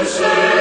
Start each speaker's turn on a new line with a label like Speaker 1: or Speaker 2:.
Speaker 1: Lord,